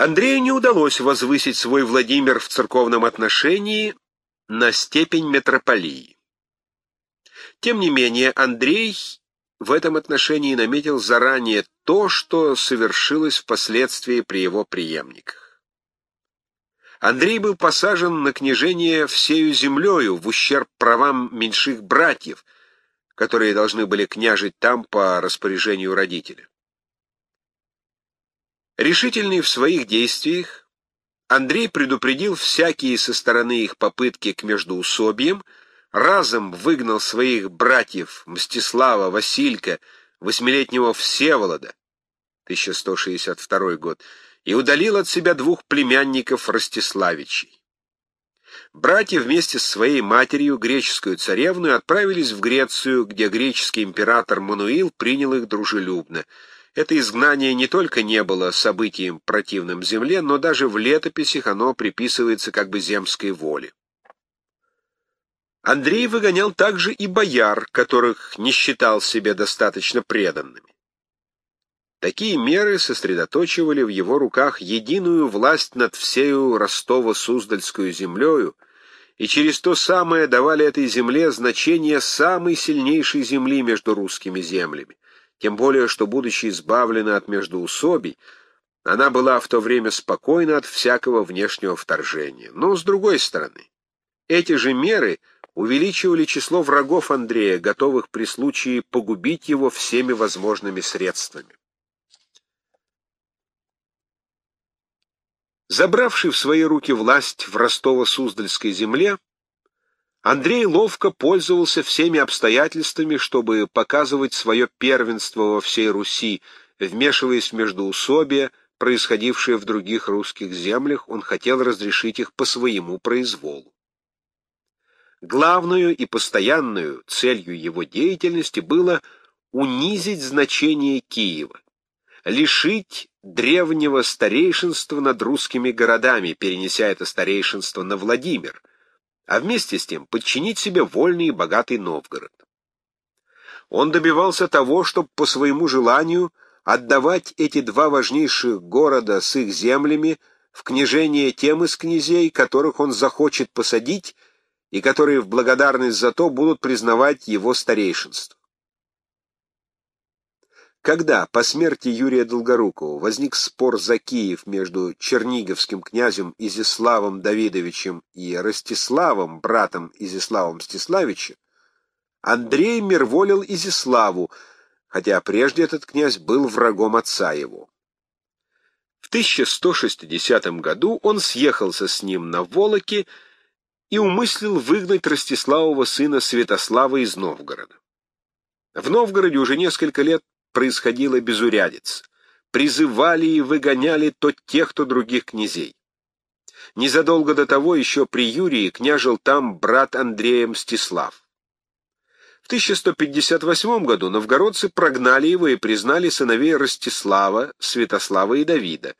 Андрею не удалось возвысить свой Владимир в церковном отношении на степень метрополии. Тем не менее, Андрей в этом отношении наметил заранее то, что совершилось впоследствии при его преемниках. Андрей был посажен на княжение всею землею в ущерб правам меньших братьев, которые должны были княжить там по распоряжению родителя. Решительный в своих действиях, Андрей предупредил всякие со стороны их попытки к междоусобиям, разом выгнал своих братьев Мстислава, Василька, восьмилетнего Всеволода, 1162 год, и удалил от себя двух племянников Ростиславичей. Братья вместе с своей матерью, греческую царевну, отправились в Грецию, где греческий император Мануил принял их дружелюбно — это изгнание не только не было событием противным земле, но даже в летописях оно приписывается как бы земской воле. Андрей выгонял также и бояр, которых не считал себе достаточно преданными. Такие меры сосредоточивали в его руках единую власть над всею Ростово-Суздальскую землею и через то самое давали этой земле значение самой сильнейшей земли между русскими землями тем более что, будучи избавлена от междоусобий, она была в то время спокойна от всякого внешнего вторжения. Но, с другой стороны, эти же меры увеличивали число врагов Андрея, готовых при случае погубить его всеми возможными средствами. Забравший в свои руки власть в Ростово-Суздальской земле, Андрей ловко пользовался всеми обстоятельствами, чтобы показывать свое первенство во всей Руси, вмешиваясь в междоусобия, происходившие в других русских землях, он хотел разрешить их по своему произволу. Главную и постоянную целью его деятельности было унизить значение Киева, лишить древнего старейшинства над русскими городами, перенеся это старейшинство на Владимир, а вместе с тем подчинить себе вольный и богатый Новгород. Он добивался того, чтобы по своему желанию отдавать эти два важнейших города с их землями в княжение тем из князей, которых он захочет посадить, и которые в благодарность за то будут признавать его старейшинство. Когда по смерти Юрия Долгорукова возник спор за Киев между черниговским князем Изяславом Давидовичем и Ростиславом, братом Изяслава Мстиславича, Андрей мирволил Изяславу, хотя прежде этот князь был врагом отца его. В 1160 году он съехался с ним на Волоке и умыслил выгнать Ростиславова сына Святослава из Новгорода. В Новгороде уже несколько лет происходила безурядица. Призывали и выгоняли то тех, то других князей. Незадолго до того еще при Юрии княжил там брат Андрея Мстислав. В 1158 году новгородцы прогнали его и признали сыновей Ростислава, Святослава и Давида.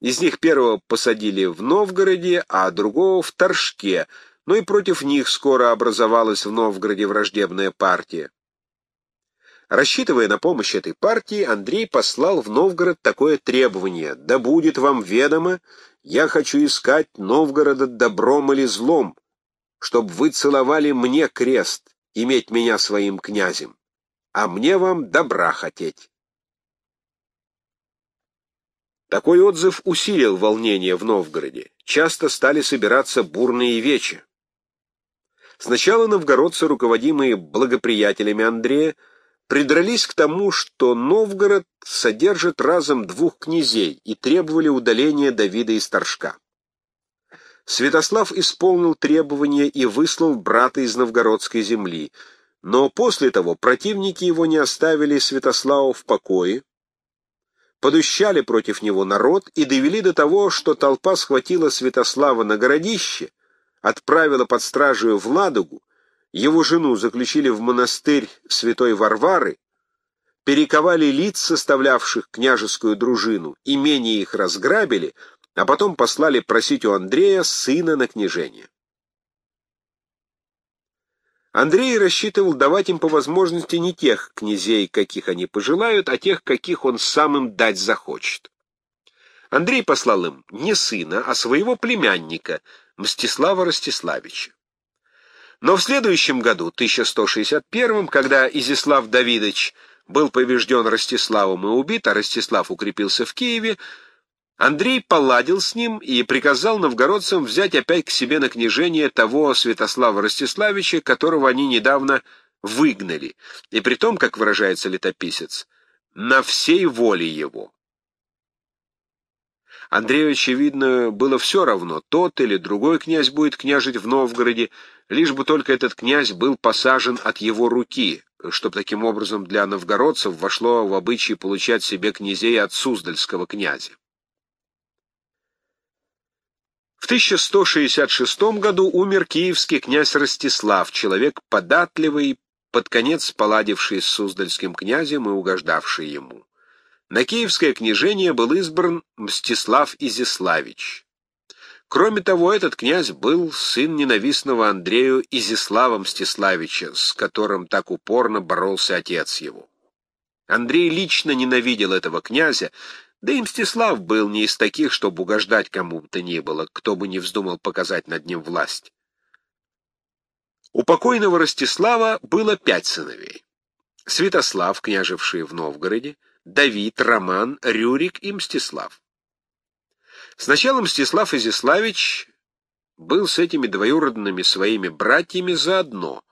Из них первого посадили в Новгороде, а другого в Торжке, но и против них скоро образовалась в Новгороде враждебная партия. Рассчитывая на помощь этой партии, Андрей послал в Новгород такое требование «Да будет вам ведомо, я хочу искать Новгорода добром или злом, чтоб вы целовали мне крест, иметь меня своим князем, а мне вам добра хотеть». Такой отзыв усилил волнение в Новгороде. Часто стали собираться бурные вечи. Сначала новгородцы, руководимые благоприятелями Андрея, придрались к тому, что Новгород содержит разом двух князей и требовали удаления Давида из Торжка. Святослав исполнил требования и выслал брата из новгородской земли, но после того противники его не оставили Святослава в покое, подущали против него народ и довели до того, что толпа схватила Святослава на городище, отправила под стражу в Ладогу его жену заключили в монастырь святой Варвары, перековали лиц, составлявших княжескую дружину, имение их разграбили, а потом послали просить у Андрея сына на княжение. Андрей рассчитывал давать им по возможности не тех князей, каких они пожелают, а тех, каких он сам им дать захочет. Андрей послал им не сына, а своего племянника, Мстислава Ростиславича. Но в следующем году, 1161 когда Изяслав Давидович был побежден Ростиславом и убит, а Ростислав укрепился в Киеве, Андрей поладил с ним и приказал новгородцам взять опять к себе на княжение того Святослава Ростиславича, которого они недавно выгнали, и при том, как выражается летописец, на всей воле его. Андрею, очевидно, было все равно, тот или другой князь будет княжить в Новгороде, лишь бы только этот князь был посажен от его руки, чтобы таким образом для новгородцев вошло в обычай получать себе князей от Суздальского князя. В 1166 году умер киевский князь Ростислав, человек податливый, под конец поладивший с Суздальским князем и угождавший ему. На киевское княжение был избран Мстислав Изяславич. Кроме того, этот князь был сын ненавистного Андрею Изяслава Мстиславича, с которым так упорно боролся отец его. Андрей лично ненавидел этого князя, да и Мстислав был не из таких, чтобы угождать кому бы то ни было, кто бы не вздумал показать над ним власть. У покойного Ростислава было пять сыновей. Святослав, княжевший в Новгороде, Давид, Роман, Рюрик и Мстислав. Сначала Мстислав Изяславич был с этими двоюродными своими братьями заодно,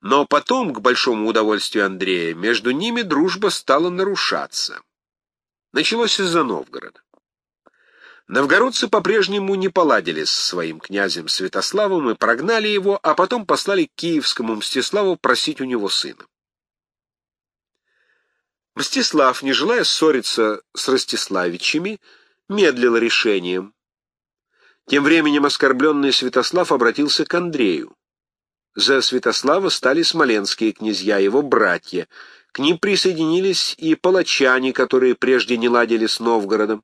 но потом, к большому удовольствию Андрея, между ними дружба стала нарушаться. Началось из-за Новгорода. Новгородцы по-прежнему не поладили с своим князем Святославом и прогнали его, а потом послали к киевскому Мстиславу просить у него сына. Мстислав, не желая ссориться с Ростиславичами, медлил решением. Тем временем оскорбленный Святослав обратился к Андрею. За Святослава стали смоленские князья, его братья. К ним присоединились и палачане, которые прежде не ладили с Новгородом.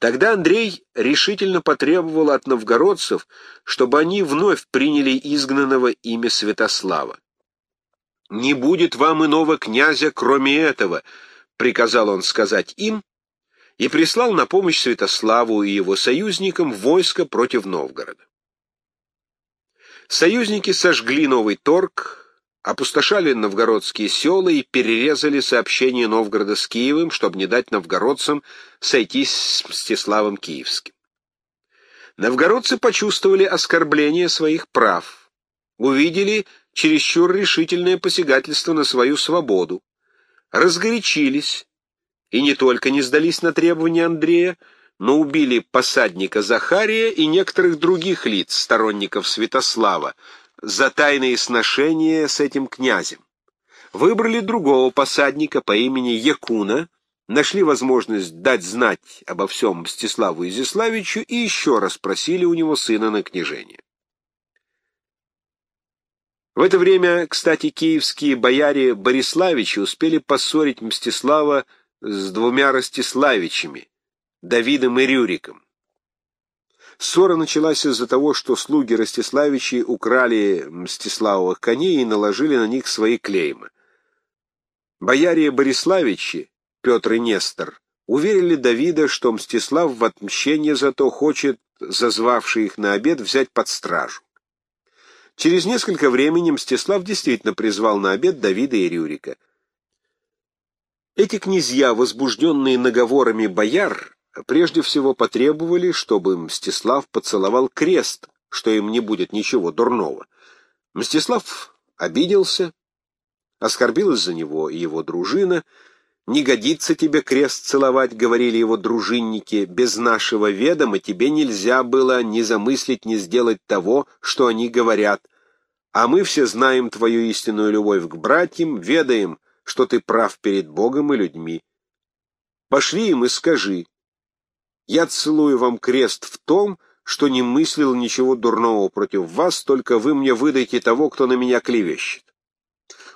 Тогда Андрей решительно потребовал от новгородцев, чтобы они вновь приняли изгнанного имя Святослава. «Не будет вам иного князя, кроме этого», — приказал он сказать им, и прислал на помощь Святославу и его союзникам войско против Новгорода. Союзники сожгли новый торг, опустошали новгородские села и перерезали сообщение Новгорода с Киевом, чтобы не дать новгородцам сойтись с Мстиславом Киевским. Новгородцы почувствовали оскорбление своих прав, увидели чересчур решительное посягательство на свою свободу, разгорячились и не только не сдались на требования Андрея, но убили посадника Захария и некоторых других лиц, сторонников Святослава, за тайные сношения с этим князем. Выбрали другого посадника по имени Якуна, нашли возможность дать знать обо всем Мстиславу Изяславичу и еще раз просили у него сына на княжение. В это время, кстати, киевские бояре Бориславичи успели поссорить Мстислава с двумя Ростиславичами, Давидом и Рюриком. Ссора началась из-за того, что слуги Ростиславичи украли Мстиславовых коней и наложили на них свои клеймы. Бояре Бориславичи, Петр и Нестор, уверили Давида, что Мстислав в отмщение за то хочет, зазвавший их на обед, взять под стражу. Через несколько времени Мстислав действительно призвал на обед Давида и Рюрика. Эти князья, возбужденные наговорами бояр, прежде всего потребовали, чтобы Мстислав поцеловал крест, что им не будет ничего дурного. Мстислав обиделся, оскорбил из-за него и его дружина. «Не годится тебе крест целовать», — говорили его дружинники, — «без нашего ведома тебе нельзя было ни замыслить, ни сделать того, что они говорят. А мы все знаем твою истинную любовь к братьям, ведаем, что ты прав перед Богом и людьми. Пошли им и скажи, я целую вам крест в том, что не мыслил ничего дурного против вас, только вы мне выдайте того, кто на меня клевещет.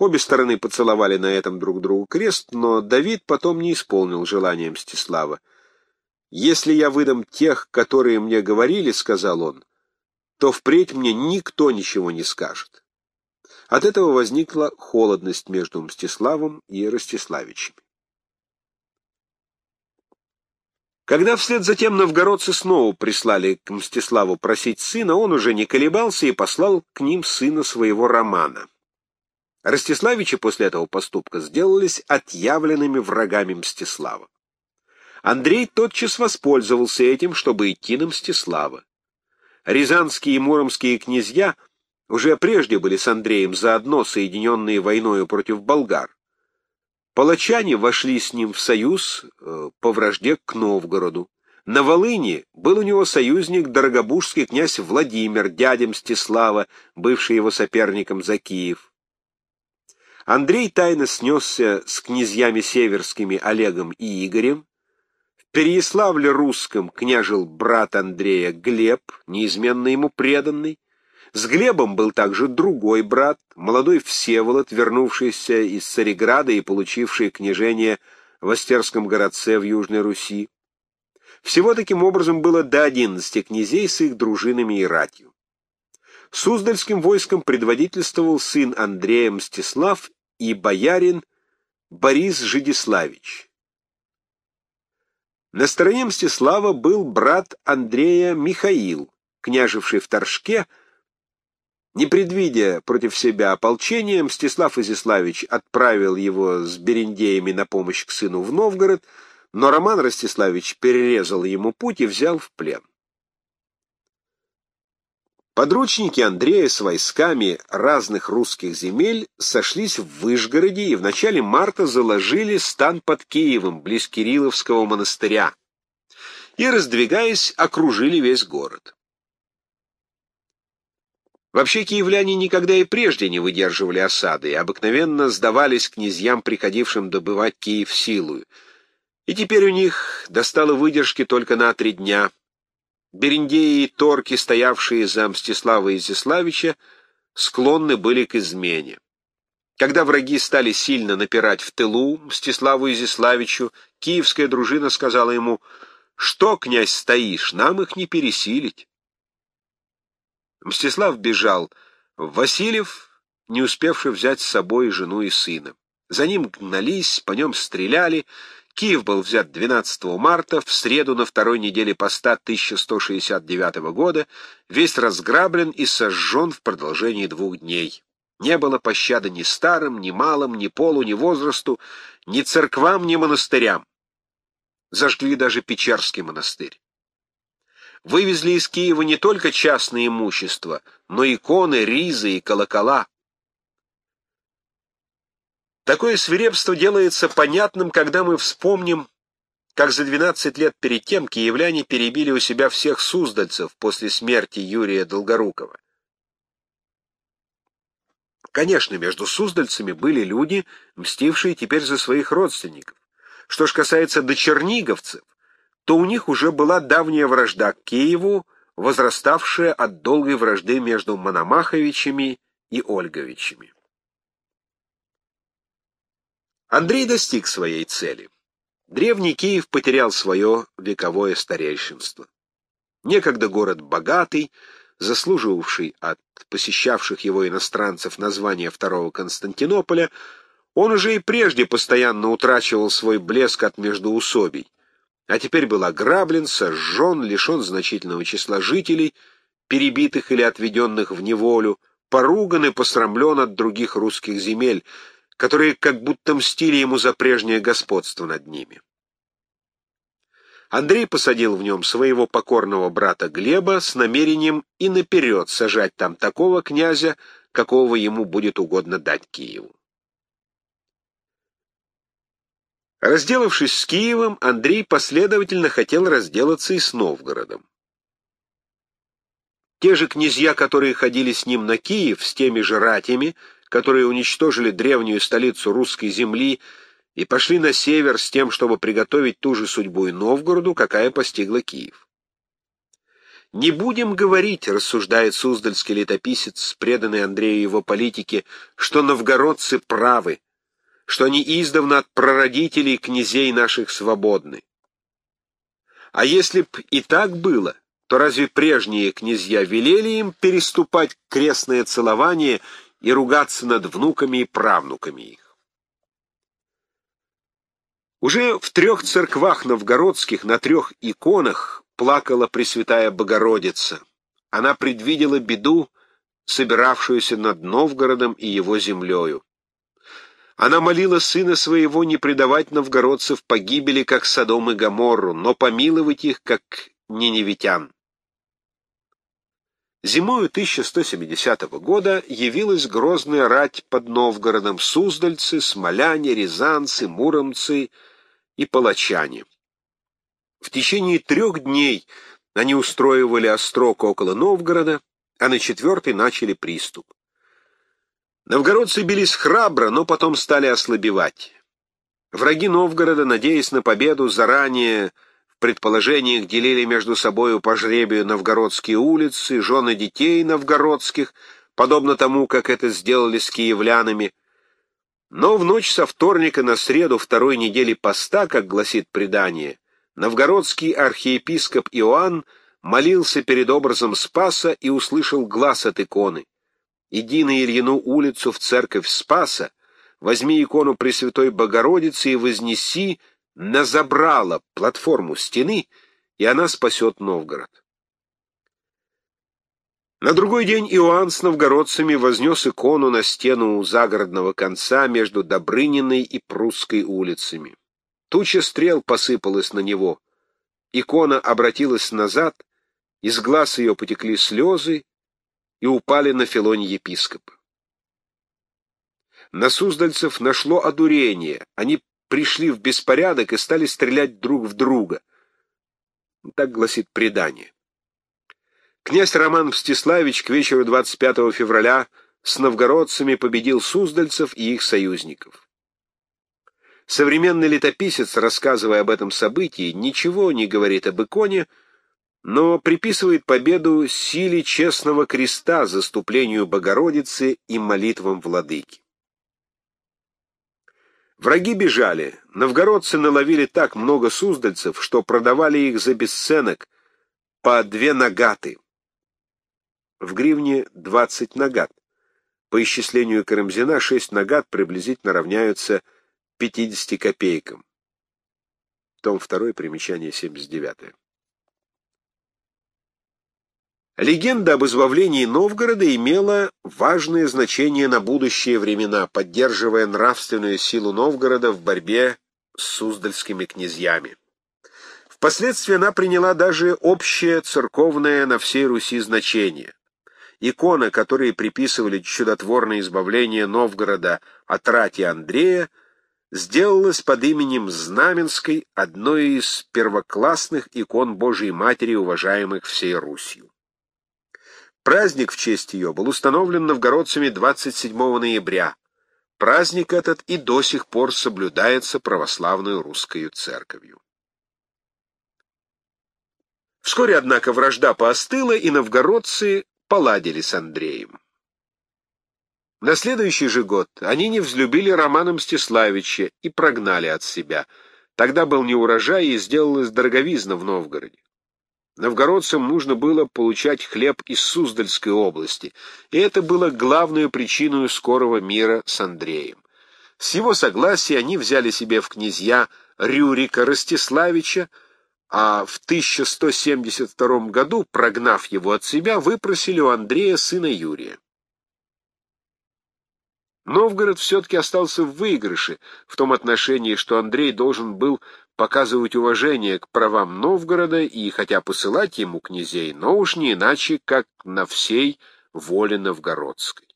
Обе стороны поцеловали на этом друг другу крест, но Давид потом не исполнил желания Мстислава. «Если я выдам тех, которые мне говорили, — сказал он, — то впредь мне никто ничего не скажет». От этого возникла холодность между Мстиславом и Ростиславичем. Когда вслед за тем новгородцы снова прислали к Мстиславу просить сына, он уже не колебался и послал к ним сына своего Романа. Ростиславичи после этого поступка сделались отъявленными врагами Мстислава. Андрей тотчас воспользовался этим, чтобы идти на Мстислава. Рязанские и муромские князья уже прежде были с Андреем заодно соединенные войною против болгар. Палачане вошли с ним в союз э, по вражде к Новгороду. На Волыни был у него союзник дорогобужский князь Владимир, дядя Мстислава, бывший его соперником за Киев. Андрей тайно снесся с князьями северскими Олегом и Игорем. В Переяславле-Русском княжил брат Андрея Глеб, неизменно ему преданный. С Глебом был также другой брат, молодой Всеволод, вернувшийся из Цареграда и получивший княжение в Остерском городце в Южной Руси. Всего таким образом было до одиннадцати князей с их дружинами и ратью. Суздальским войском предводительствовал сын Андрея Мстислав и боярин Борис Жидиславич. На стороне Мстислава был брат Андрея Михаил, княживший в Торжке, не предвидя против себя ополчения, Мстислав Изяславич отправил его с берендеями на помощь к сыну в Новгород, но Роман Ростиславич перерезал ему путь и взял в плен. Подручники Андрея с войсками разных русских земель сошлись в Выжгороде и в начале марта заложили стан под Киевом, близ Кирилловского монастыря, и, раздвигаясь, окружили весь город. Вообще киевляне никогда и прежде не выдерживали осады и обыкновенно сдавались князьям, приходившим добывать Киев силою. И теперь у них достало выдержки только на три дня. Берендеи и торки, стоявшие за Мстислава Изяславича, склонны были к измене. Когда враги стали сильно напирать в тылу Мстиславу Изяславичу, киевская дружина сказала ему, «Что, князь, стоишь, нам их не пересилить». Мстислав бежал Васильев, не успевший взять с собой жену и сына. За ним гнались, по нем стреляли. Киев был взят 12 марта, в среду на второй неделе поста 1169 года, весь разграблен и сожжен в продолжении двух дней. Не было пощады ни старым, ни малым, ни полу, ни возрасту, ни церквам, ни монастырям. Зажгли даже Печерский монастырь вывезли из Киева не только частное имущество, но иконы, ризы и колокола. Такое свирепство делается понятным, когда мы вспомним, как за 12 лет перед тем киевляне перебили у себя всех суздальцев после смерти Юрия Долгорукова. Конечно, между суздальцами были люди, мстившие теперь за своих родственников. Что ж касается дочерниговцев, то у них уже была давняя вражда к Киеву, возраставшая от долгой вражды между Мономаховичами и Ольговичами. Андрей достиг своей цели. Древний Киев потерял свое вековое старейшинство. Некогда город богатый, заслуживавший от посещавших его иностранцев название второго Константинополя, он уже и прежде постоянно утрачивал свой блеск от междоусобий а теперь был ограблен, сожжен, лишен значительного числа жителей, перебитых или отведенных в неволю, поруган и посрамлен от других русских земель, которые как будто мстили ему за прежнее господство над ними. Андрей посадил в нем своего покорного брата Глеба с намерением и наперед сажать там такого князя, какого ему будет угодно дать Киеву. Разделавшись с Киевом, Андрей последовательно хотел разделаться и с Новгородом. Те же князья, которые ходили с ним на Киев, с теми же ратями, которые уничтожили древнюю столицу русской земли и пошли на север с тем, чтобы приготовить ту же судьбу и Новгороду, какая постигла Киев. «Не будем говорить», — рассуждает суздальский летописец, преданный Андрею его политике, — «что новгородцы правы» что они издавна от прародителей князей наших свободны. А если б и так было, то разве прежние князья велели им переступать крестное целование и ругаться над внуками и правнуками их? Уже в трех церквах новгородских на трех иконах плакала Пресвятая Богородица. Она предвидела беду, собиравшуюся над Новгородом и его землею. Она молила сына своего не предавать новгородцев погибели, как Содом и Гоморру, но помиловать их, как неневитян. Зимою 1170 года явилась грозная рать под Новгородом суздальцы, смоляне, рязанцы, муромцы и палачане. В течение трех дней они устроивали острог около Новгорода, а на четвертый начали приступ. Новгородцы бились храбро, но потом стали ослабевать. Враги Новгорода, надеясь на победу, заранее предположениях делили между собою по жребию новгородские улицы, жены детей новгородских, подобно тому, как это сделали с киевлянами. Но в ночь со вторника на среду второй недели поста, как гласит предание, новгородский архиепископ Иоанн молился перед образом Спаса и услышал глаз от иконы. «Иди на Ильину улицу в церковь Спаса, возьми икону Пресвятой Богородицы и вознеси на забрало платформу стены, и она спасет Новгород». На другой день Иоанн с новгородцами вознес икону на стену у загородного конца между Добрыниной и Прусской улицами. Туча стрел посыпалась на него. Икона обратилась назад, из глаз ее потекли слезы и упали на филонь епископа. На суздальцев нашло одурение, они пришли в беспорядок и стали стрелять друг в друга. Так гласит предание. Князь Роман Мстиславич к вечеру 25 февраля с новгородцами победил суздальцев и их союзников. Современный летописец, рассказывая об этом событии, ничего не говорит об иконе, но приписывает победу силе честного креста, заступлению Богородицы и молитвам владыки. Враги бежали, новгородцы наловили так много суздальцев, что продавали их за бесценок, по две нагаты. В гривне 20 нагат. По исчислению Карамзина 6 нагат приблизительно равняются 50 копейкам. Том 2, примечание 79. Легенда об избавлении Новгорода имела важное значение на будущие времена, поддерживая нравственную силу Новгорода в борьбе с суздальскими князьями. Впоследствии она приняла даже общее церковное на всей Руси значение. Икона, которой приписывали чудотворное избавление Новгорода от рати Андрея, сделалась под именем Знаменской одной из первоклассных икон Божией Матери, уважаемых всей Русью. Праздник в честь ее был установлен новгородцами 27 ноября. Праздник этот и до сих пор соблюдается православной русской церковью. Вскоре, однако, вражда поостыла, и новгородцы поладили с Андреем. На следующий же год они не взлюбили Романа Мстиславича и прогнали от себя. Тогда был неурожай и сделалась дороговизна в Новгороде. Новгородцам нужно было получать хлеб из Суздальской области, и это было главной причиной скорого мира с Андреем. С его согласия они взяли себе в князья Рюрика Ростиславича, а в 1172 году, прогнав его от себя, выпросили у Андрея сына Юрия. Новгород все-таки остался в выигрыше в том отношении, что Андрей должен был показывать уважение к правам Новгорода и хотя посылать ему князей, но уж не иначе, как на всей воле новгородской.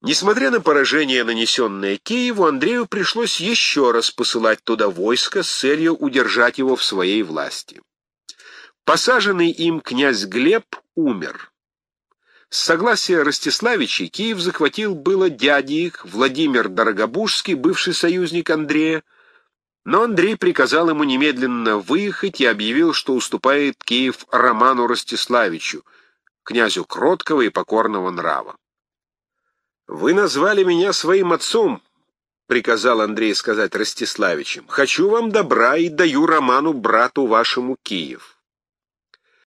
Несмотря на поражение, нанесенное Киеву, Андрею пришлось еще раз посылать туда войско с целью удержать его в своей власти. Посаженный им князь Глеб умер. С согласия Ростиславичей Киев захватил было дяди их, Владимир Дорогобужский, бывший союзник Андрея, но Андрей приказал ему немедленно выехать и объявил, что уступает Киев Роману Ростиславичу, князю кроткого и покорного нрава. «Вы назвали меня своим отцом», — приказал Андрей сказать Ростиславичем. «Хочу вам добра и даю Роману, брату вашему, Киев».